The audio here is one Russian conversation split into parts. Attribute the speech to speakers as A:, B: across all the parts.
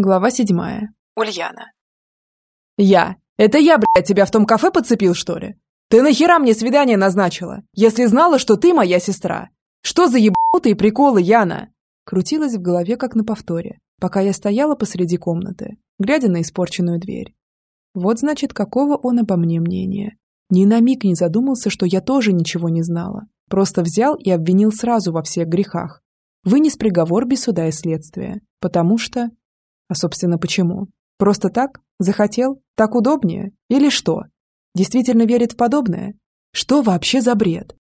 A: Глава седьмая.
B: Ульяна.
C: Я. Это я, блядь, тебя в том кафе подцепил, что ли? Ты нахера мне свидание назначила, если знала, что ты моя сестра? Что за ебанутые приколы, Яна? Крутилась в голове, как на повторе, пока я стояла посреди комнаты, глядя на испорченную дверь. Вот значит, какого он обо мне мнения. Ни на миг не задумался, что я тоже ничего не знала. Просто взял и обвинил сразу во всех грехах. Вынес приговор без суда и следствия. Потому что... А, собственно, почему? Просто так? Захотел? Так удобнее? Или что? Действительно верит в подобное? Что вообще за бред?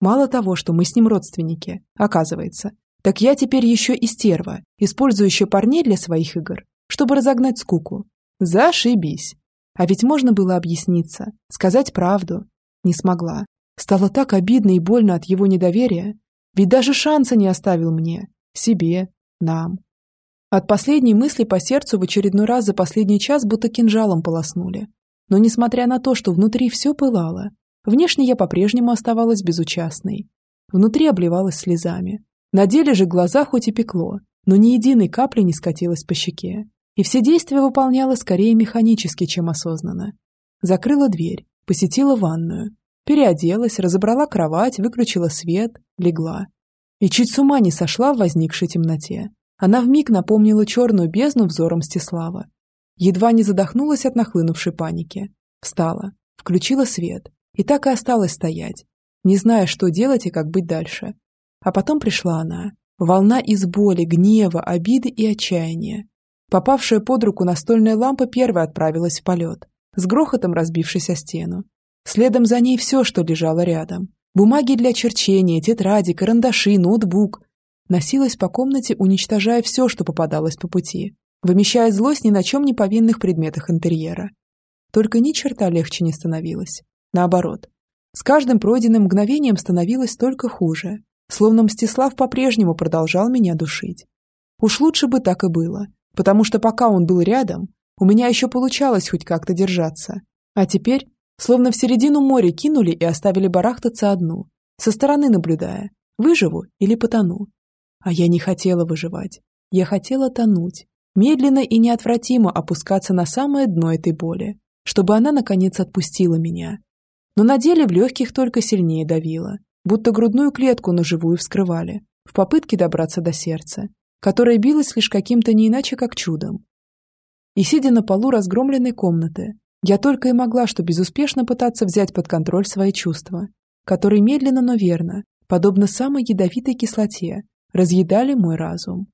C: Мало того, что мы с ним родственники, оказывается, так я теперь еще и стерва, использующая парней для своих игр, чтобы разогнать скуку. Зашибись. А ведь можно было объясниться, сказать правду. Не смогла. Стало так обидно и больно от его недоверия. Ведь даже шанса не оставил мне, себе, нам. От последней мысли по сердцу в очередной раз за последний час будто кинжалом полоснули. Но несмотря на то, что внутри все пылало, внешне я по-прежнему оставалась безучастной. Внутри обливалась слезами. На деле же глаза хоть и пекло, но ни единой капли не скатилась по щеке. И все действия выполняла скорее механически, чем осознанно. Закрыла дверь, посетила ванную, переоделась, разобрала кровать, выключила свет, легла. И чуть с ума не сошла в возникшей темноте. Она вмиг напомнила черную бездну взором Стеслава. Едва не задохнулась от нахлынувшей паники. Встала, включила свет и так и осталась стоять, не зная, что делать и как быть дальше. А потом пришла она. Волна из боли, гнева, обиды и отчаяния. Попавшая под руку настольная лампа первой отправилась в полет, с грохотом разбившись о стену. Следом за ней все, что лежало рядом. Бумаги для черчения, тетради, карандаши, ноутбук, носилась по комнате, уничтожая все, что попадалось по пути, вымещая злость ни на чем не повинных предметах интерьера. Только ни черта легче не становилось. Наоборот. С каждым пройденным мгновением становилось только хуже, словно Мстислав по-прежнему продолжал меня душить. Уж лучше бы так и было, потому что пока он был рядом, у меня еще получалось хоть как-то держаться. А теперь, словно в середину моря кинули и оставили барахтаться одну, со стороны наблюдая, выживу или потону. А я не хотела выживать. Я хотела тонуть, медленно и неотвратимо опускаться на самое дно этой боли, чтобы она, наконец, отпустила меня. Но на деле в легких только сильнее давило, будто грудную клетку на живую вскрывали, в попытке добраться до сердца, которое билось лишь каким-то не иначе, как чудом. И сидя на полу разгромленной комнаты, я только и могла что безуспешно пытаться взять под контроль свои чувства, которые медленно, но верно, подобно самой ядовитой кислоте, разъедали мой разум.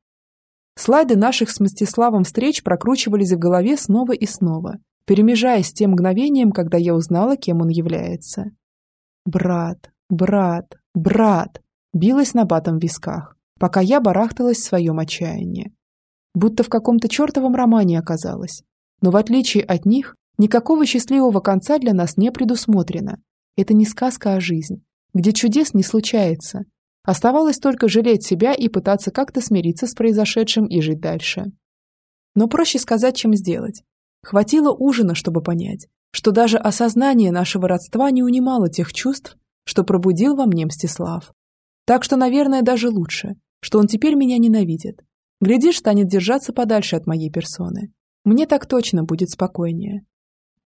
C: Слайды наших с Мстиславом встреч прокручивались в голове снова и снова, перемежаясь с тем мгновением, когда я узнала, кем он является. «Брат, брат, брат!» билась на батом в висках, пока я барахталась в своем отчаянии. Будто в каком-то чертовом романе оказалась. Но в отличие от них, никакого счастливого конца для нас не предусмотрено. Это не сказка, а жизнь, где чудес не случается, Оставалось только жалеть себя и пытаться как-то смириться с произошедшим и жить дальше. Но проще сказать, чем сделать. Хватило ужина, чтобы понять, что даже осознание нашего родства не унимало тех чувств, что пробудил во мне Мстислав. Так что, наверное, даже лучше, что он теперь меня ненавидит. Глядишь, станет держаться подальше от моей персоны. Мне так точно будет спокойнее.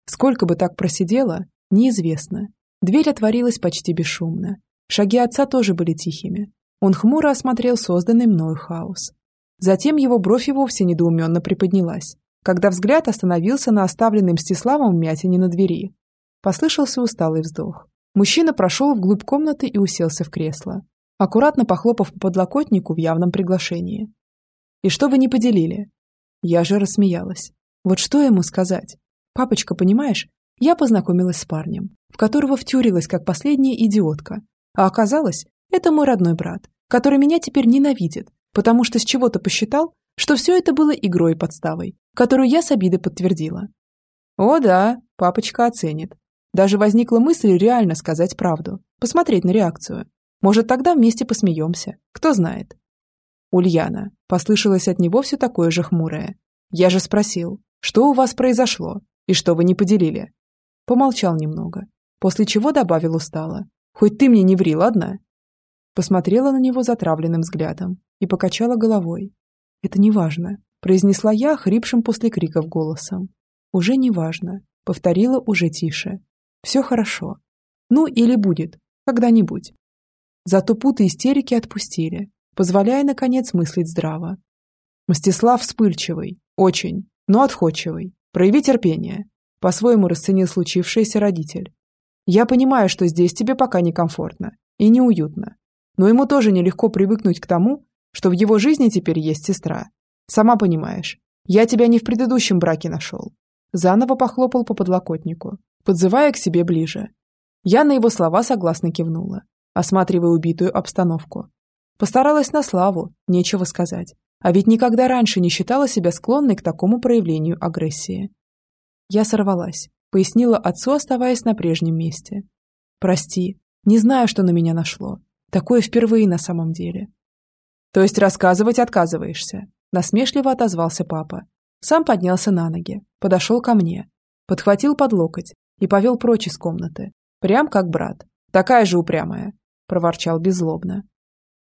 C: Сколько бы так просидела, неизвестно. Дверь отворилась почти бесшумно, Шаги отца тоже были тихими. Он хмуро осмотрел созданный мною хаос. Затем его бровь и вовсе недоуменно приподнялась, когда взгляд остановился на оставленной Мстиславом мятине на двери. Послышался усталый вздох. Мужчина прошел вглубь комнаты и уселся в кресло, аккуратно похлопав по подлокотнику в явном приглашении. «И что вы не поделили?» Я же рассмеялась. Вот что ему сказать? «Папочка, понимаешь, я познакомилась с парнем, в которого втюрилась как последняя идиотка, а оказалось, это мой родной брат, который меня теперь ненавидит, потому что с чего-то посчитал, что все это было игрой и подставой, которую я с обидой подтвердила. О да, папочка оценит. Даже возникла мысль реально сказать правду, посмотреть на реакцию. Может, тогда вместе посмеемся, кто знает. Ульяна, послышалось от него все такое же хмурое. Я же спросил, что у вас произошло и что вы не поделили? Помолчал немного, после чего добавил устало. Хоть ты мне не ври, ладно?» Посмотрела на него затравленным взглядом и покачала головой. «Это не важно. произнесла я хрипшим после криков голосом. Уже не важно, повторила уже тише. Все хорошо. Ну или будет, когда-нибудь. Зато путы истерики отпустили, позволяя, наконец, мыслить здраво. Мстислав вспыльчивый, очень, но отходчивый. Прояви терпение. По-своему расценил случившееся родитель. Я понимаю, что здесь тебе пока некомфортно и неуютно. Но ему тоже нелегко привыкнуть к тому, что в его жизни теперь есть сестра. Сама понимаешь, я тебя не в предыдущем браке нашел. Заново похлопал по подлокотнику, подзывая к себе ближе. Я на его слова согласно кивнула, осматривая убитую обстановку. Постаралась на славу, нечего сказать. А ведь никогда раньше не считала себя склонной к такому проявлению агрессии. Я сорвалась, пояснила отцу, оставаясь на прежнем месте. «Прости, не знаю, что на меня нашло. Такое впервые на самом деле». «То есть рассказывать отказываешься?» Насмешливо отозвался папа. Сам поднялся на ноги, подошел ко мне, подхватил под локоть и повел прочь из комнаты. Прям как брат. Такая же упрямая, проворчал беззлобно.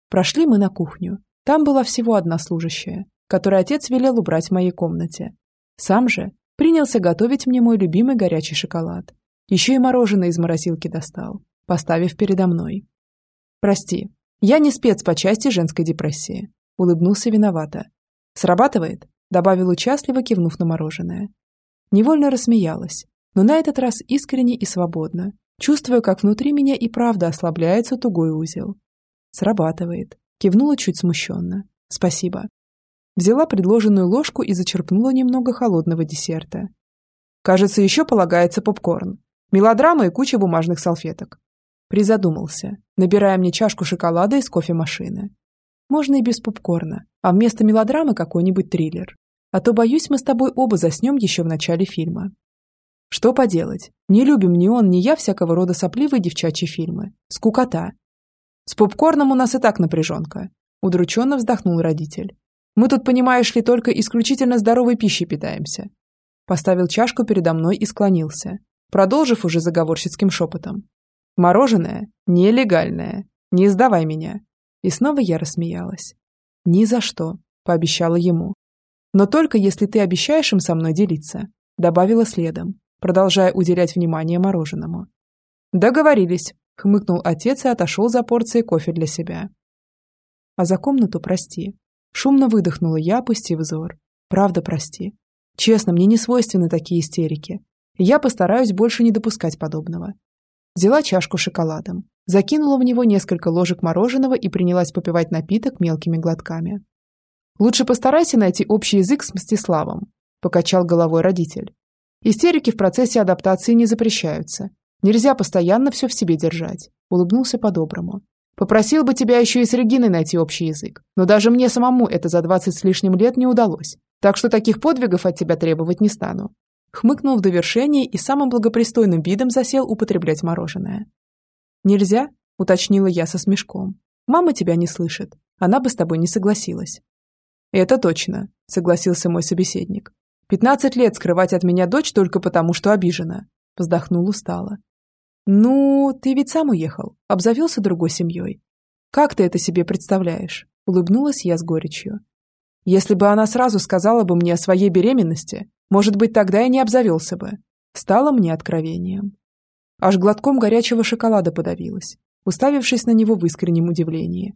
C: Прошли мы на кухню. Там была всего одна служащая, которой отец велел убрать в моей комнате. Сам же принялся готовить мне мой любимый горячий шоколад. Еще и мороженое из морозилки достал, поставив передо мной. «Прости, я не спец по части женской депрессии», — улыбнулся виновато. «Срабатывает?» — добавил участливо, кивнув на мороженое. Невольно рассмеялась, но на этот раз искренне и свободно, чувствуя, как внутри меня и правда ослабляется тугой узел. «Срабатывает», Кивнула чуть смущенно. «Спасибо». Взяла предложенную ложку и зачерпнула немного холодного десерта. «Кажется, еще полагается попкорн. Мелодрама и куча бумажных салфеток». Призадумался, набирая мне чашку шоколада из кофемашины. Можно и без попкорна, а вместо мелодрамы какой-нибудь триллер. А то, боюсь, мы с тобой оба заснем еще в начале фильма. Что поделать? Не любим ни он, ни я всякого рода сопливые девчачьи фильмы. Скукота. С попкорном у нас и так напряженка. Удрученно вздохнул родитель. Мы тут, понимаешь ли, только исключительно здоровой пищей питаемся. Поставил чашку передо мной и склонился, продолжив уже заговорщицким шепотом. Мороженое нелегальное. Не сдавай меня. И снова я рассмеялась. Ни за что, пообещала ему. Но только если ты обещаешь им со мной делиться, добавила следом, продолжая уделять внимание мороженому. Договорились, хмыкнул отец и отошел за порцией кофе для себя. А за комнату прости. Шумно выдохнула я, опустив взор. Правда, прости. Честно, мне не свойственны такие истерики. Я постараюсь больше не допускать подобного. Взяла чашку шоколадом, закинула в него несколько ложек мороженого и принялась попивать напиток мелкими глотками. «Лучше постарайся найти общий язык с Мстиславом», – покачал головой родитель. «Истерики в процессе адаптации не запрещаются, Нельзя постоянно все в себе держать. Улыбнулся по-доброму. Попросил бы тебя еще и с Региной найти общий язык. Но даже мне самому это за двадцать с лишним лет не удалось. Так что таких подвигов от тебя требовать не стану. Хмыкнул в довершении и самым благопристойным видом засел употреблять мороженое. «Нельзя?» – уточнила я со смешком. «Мама тебя не слышит. Она бы с тобой не согласилась». «Это точно», – согласился мой собеседник. «Пятнадцать лет скрывать от меня дочь только потому, что обижена». Вздохнул устало. «Ну, ты ведь сам уехал, обзавелся другой семьей. Как ты это себе представляешь?» Улыбнулась я с горечью. «Если бы она сразу сказала бы мне о своей беременности, может быть, тогда и не обзавелся бы. Стало мне откровением. Аж глотком горячего шоколада подавилась, уставившись на него в искреннем удивлении.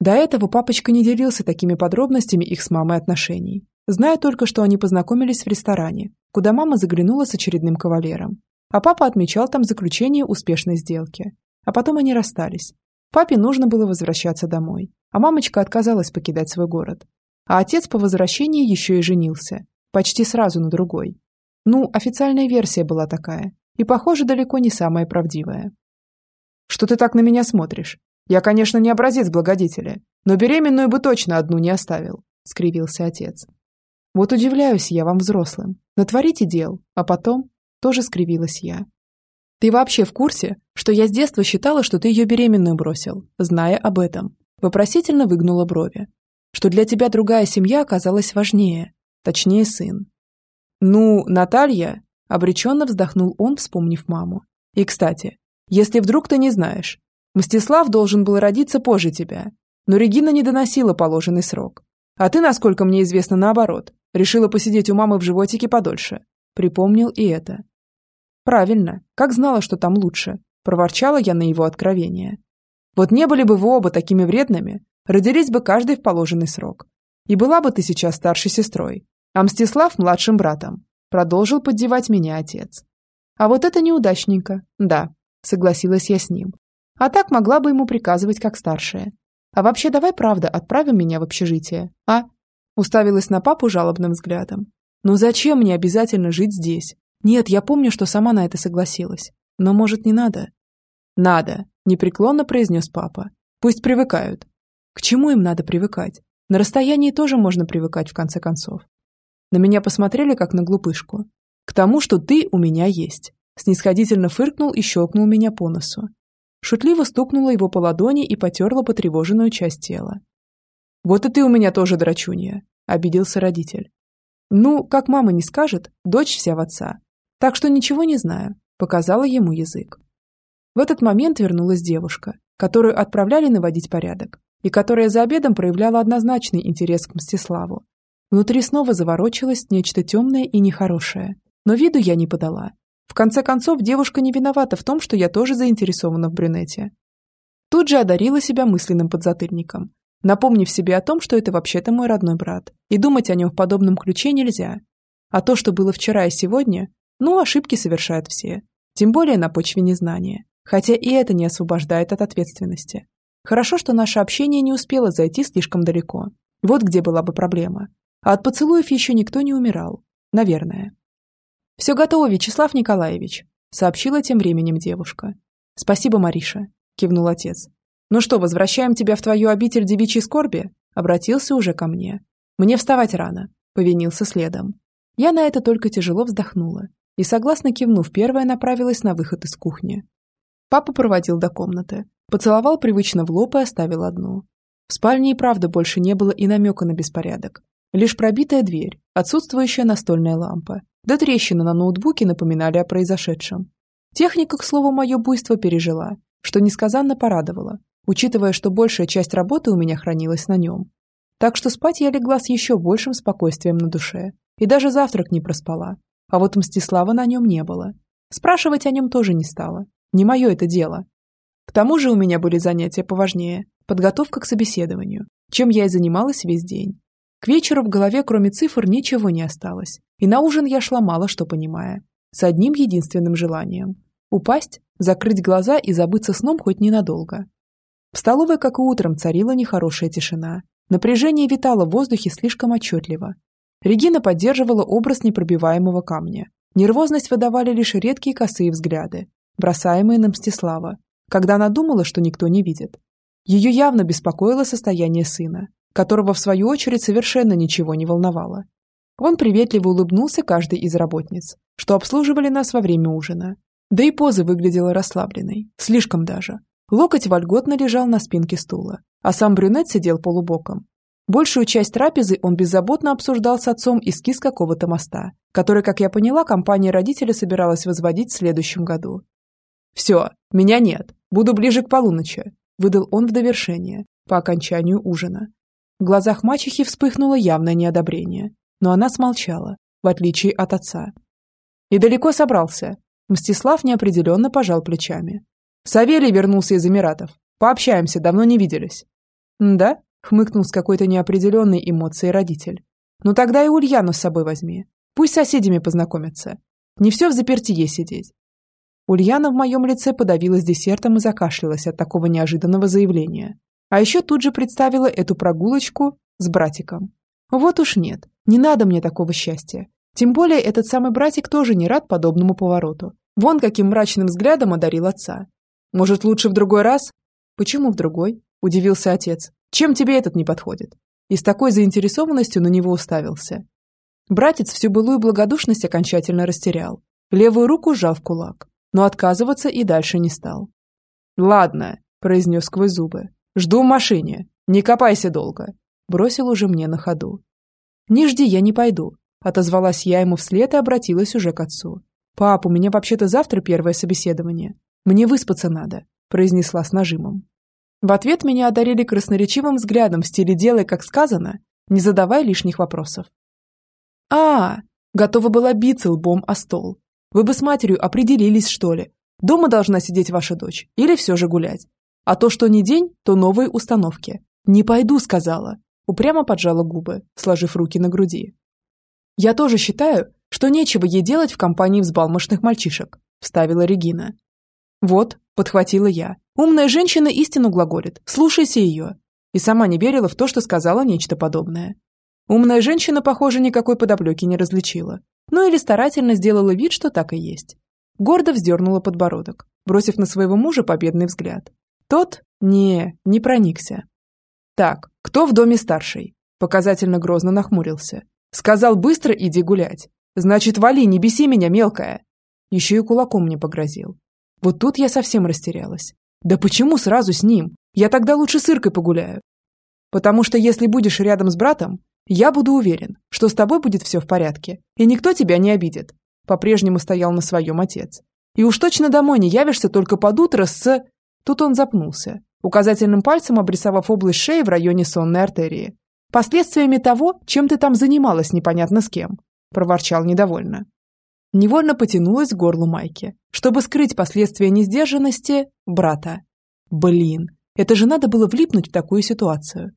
C: До этого папочка не делился такими подробностями их с мамой отношений, зная только, что они познакомились в ресторане, куда мама заглянула с очередным кавалером, а папа отмечал там заключение успешной сделки. А потом они расстались. Папе нужно было возвращаться домой, а мамочка отказалась покидать свой город. А отец по возвращении еще и женился. Почти сразу на другой. Ну, официальная версия была такая. И, похоже, далеко не самая правдивая. «Что ты так на меня смотришь? Я, конечно, не образец благодетеля, но беременную бы точно одну не оставил», — скривился отец. «Вот удивляюсь я вам, взрослым. Натворите дел, а потом тоже скривилась я. «Ты вообще в курсе, что я с детства считала, что ты ее беременную бросил, зная об этом?» Вопросительно выгнула брови. «Что для тебя другая семья оказалась важнее, точнее сын». «Ну, Наталья...» – обреченно вздохнул он, вспомнив маму. «И, кстати, если вдруг ты не знаешь, Мстислав должен был родиться позже тебя, но Регина не доносила положенный срок. А ты, насколько мне известно, наоборот. Решила посидеть у мамы в животике подольше. Припомнил и это. Правильно, как знала, что там лучше. Проворчала я на его откровение. Вот не были бы вы оба такими вредными, родились бы каждый в положенный срок. И была бы ты сейчас старшей сестрой, а Мстислав младшим братом. Продолжил поддевать меня отец. А вот это неудачненько, да, согласилась я с ним. А так могла бы ему приказывать как старшая. А вообще давай правда отправим меня в общежитие, а? Уставилась на папу жалобным взглядом. Ну зачем мне обязательно жить здесь? Нет, я помню, что сама на это согласилась. Но может не надо? Надо, непреклонно произнес папа. Пусть привыкают. К чему им надо привыкать? На расстоянии тоже можно привыкать в конце концов. На меня посмотрели как на глупышку. К тому, что ты у меня есть. Снисходительно фыркнул и щелкнул меня по носу. Шутливо стукнула его по ладони и потерла потревоженную часть тела. «Вот и ты у меня тоже драчунья», – обиделся родитель. «Ну, как мама не скажет, дочь вся в отца. Так что ничего не знаю», – показала ему язык. В этот момент вернулась девушка, которую отправляли наводить порядок, и которая за обедом проявляла однозначный интерес к Мстиславу. Внутри снова заворочилось нечто темное и нехорошее, но виду я не подала, в конце концов, девушка не виновата в том, что я тоже заинтересована в брюнете. Тут же одарила себя мысленным подзатыльником, напомнив себе о том, что это вообще-то мой родной брат, и думать о нем в подобном ключе нельзя. А то, что было вчера и сегодня, ну, ошибки совершают все, тем более на почве незнания, хотя и это не освобождает от ответственности. Хорошо, что наше общение не успело зайти слишком далеко. Вот где была бы проблема. А от поцелуев еще никто не умирал. Наверное. «Все готово, Вячеслав Николаевич», — сообщила тем временем девушка. «Спасибо, Мариша», — кивнул отец. «Ну что, возвращаем тебя в твою обитель девичьей скорби?» Обратился уже ко мне. «Мне вставать рано», — повинился следом. Я на это только тяжело вздохнула и, согласно кивнув, первая направилась на выход из кухни. Папа проводил до комнаты, поцеловал привычно в лоб и оставил одну. В спальне и правда больше не было и намека на беспорядок. Лишь пробитая дверь, отсутствующая настольная лампа да трещины на ноутбуке напоминали о произошедшем. Техника, к слову, мое буйство пережила, что несказанно порадовало, учитывая, что большая часть работы у меня хранилась на нем. Так что спать я легла с еще большим спокойствием на душе. И даже завтрак не проспала. А вот Мстислава на нем не было. Спрашивать о нем тоже не стала. Не мое это дело. К тому же у меня были занятия поважнее. Подготовка к собеседованию, чем я и занималась весь день. К вечеру в голове, кроме цифр, ничего не осталось. И на ужин я шла мало что понимая. С одним единственным желанием. Упасть, закрыть глаза и забыться сном хоть ненадолго. В столовой, как и утром, царила нехорошая тишина. Напряжение витало в воздухе слишком отчетливо. Регина поддерживала образ непробиваемого камня. Нервозность выдавали лишь редкие косые взгляды, бросаемые на Мстислава, когда она думала, что никто не видит. Ее явно беспокоило состояние сына, которого, в свою очередь, совершенно ничего не волновало. Он приветливо улыбнулся каждой из работниц, что обслуживали нас во время ужина. Да и поза выглядела расслабленной, слишком даже. Локоть вольготно лежал на спинке стула, а сам брюнет сидел полубоком. Большую часть трапезы он беззаботно обсуждал с отцом эскиз какого-то моста, который, как я поняла, компания родителя собиралась возводить в следующем году. «Все, меня нет, буду ближе к полуночи», – выдал он в довершение, по окончанию ужина. В глазах мачехи вспыхнуло явное неодобрение, но она смолчала, в отличие от отца. И далеко собрался. Мстислав неопределенно пожал плечами. Савелий вернулся из Эмиратов. Пообщаемся, давно не виделись. Да? Хмыкнул с какой-то неопределенной эмоцией родитель. Ну тогда и Ульяну с собой возьми. Пусть соседями познакомятся. Не все в запертие сидеть. Ульяна в моем лице подавилась десертом и закашлялась от такого неожиданного заявления. А еще тут же представила эту прогулочку с братиком. Вот уж нет, не надо мне такого счастья. Тем более этот самый братик тоже не рад подобному повороту. Вон каким мрачным взглядом одарил отца. Может, лучше в другой раз? Почему в другой? Удивился отец. Чем тебе этот не подходит? И с такой заинтересованностью на него уставился. Братец всю былую благодушность окончательно растерял. Левую руку сжал в кулак, но отказываться и дальше не стал. «Ладно», – произнес сквозь зубы. «Жду в машине. Не копайся долго бросил уже мне на ходу. «Не жди, я не пойду», – отозвалась я ему вслед и обратилась уже к отцу. «Пап, у меня вообще-то завтра первое собеседование. Мне выспаться надо», – произнесла с нажимом. В ответ меня одарили красноречивым взглядом в стиле «делай, как сказано», не задавая лишних вопросов. а Готова была биться лбом о стол. Вы бы с матерью определились, что ли? Дома должна сидеть ваша дочь или все же гулять? А то, что не день, то новые установки. Не пойду, сказала. Упрямо поджала губы, сложив руки на груди. Я тоже считаю, что нечего ей делать в компании взбалмошных мальчишек, вставила Регина. Вот, подхватила я. Умная женщина истину глаголит, слушайся ее. И сама не верила в то, что сказала нечто подобное. Умная женщина, похоже, никакой подоплеки не различила. Ну или старательно сделала вид, что так и есть. Гордо вздернула подбородок, бросив на своего мужа победный взгляд. Тот, не, не проникся. Так, кто в доме старший? Показательно грозно нахмурился. Сказал быстро иди гулять. Значит, вали, не беси меня, мелкая. Еще и кулаком мне погрозил. Вот тут я совсем растерялась. Да почему сразу с ним? Я тогда лучше с Иркой погуляю. Потому что если будешь рядом с братом, я буду уверен, что с тобой будет все в порядке, и никто тебя не обидит. По-прежнему стоял на своем отец. И уж точно домой не явишься только под утро с... Тут он запнулся, указательным пальцем обрисовав область шеи в районе сонной артерии. «Последствиями того, чем ты там занималась непонятно с кем», – проворчал недовольно. Невольно потянулась к горлу Майки, чтобы скрыть последствия несдержанности брата. Блин, это же надо было влипнуть в такую ситуацию.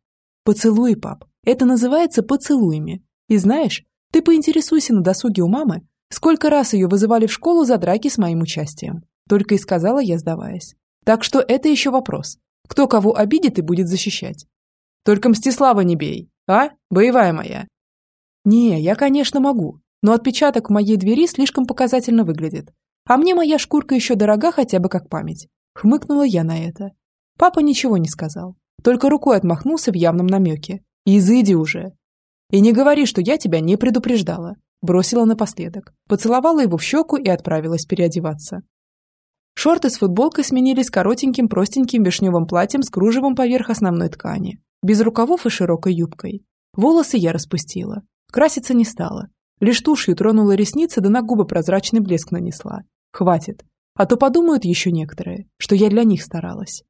C: Поцелуй, пап. Это называется поцелуями. И знаешь, ты поинтересуйся на досуге у мамы, сколько раз ее вызывали в школу за драки с моим участием. Только и сказала я, сдаваясь. Так что это еще вопрос. Кто кого обидит и будет защищать. Только Мстислава не бей, а, боевая моя? Не, я, конечно, могу, но отпечаток в моей двери слишком показательно выглядит. А мне моя шкурка еще дорога хотя бы как память. Хмыкнула я на это. Папа ничего не сказал, только рукой отмахнулся в явном намеке. «Изыди уже!» «И не говори, что я тебя не предупреждала», бросила напоследок, поцеловала его в щеку и отправилась переодеваться. Шорты с футболкой сменились коротеньким простеньким вишневым платьем с кружевом поверх основной ткани, без рукавов и широкой юбкой. Волосы я распустила. Краситься не стала. Лишь тушью тронула ресницы, да на губы прозрачный блеск нанесла. Хватит. А то подумают еще некоторые, что я для них старалась.